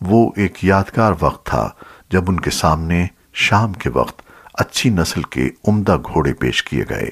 وہ ایک یادگار وقت تھا جب ان کے سامنے شام کے وقت اچھی نسل کے عمدہ گھوڑے پیش کیے گئے۔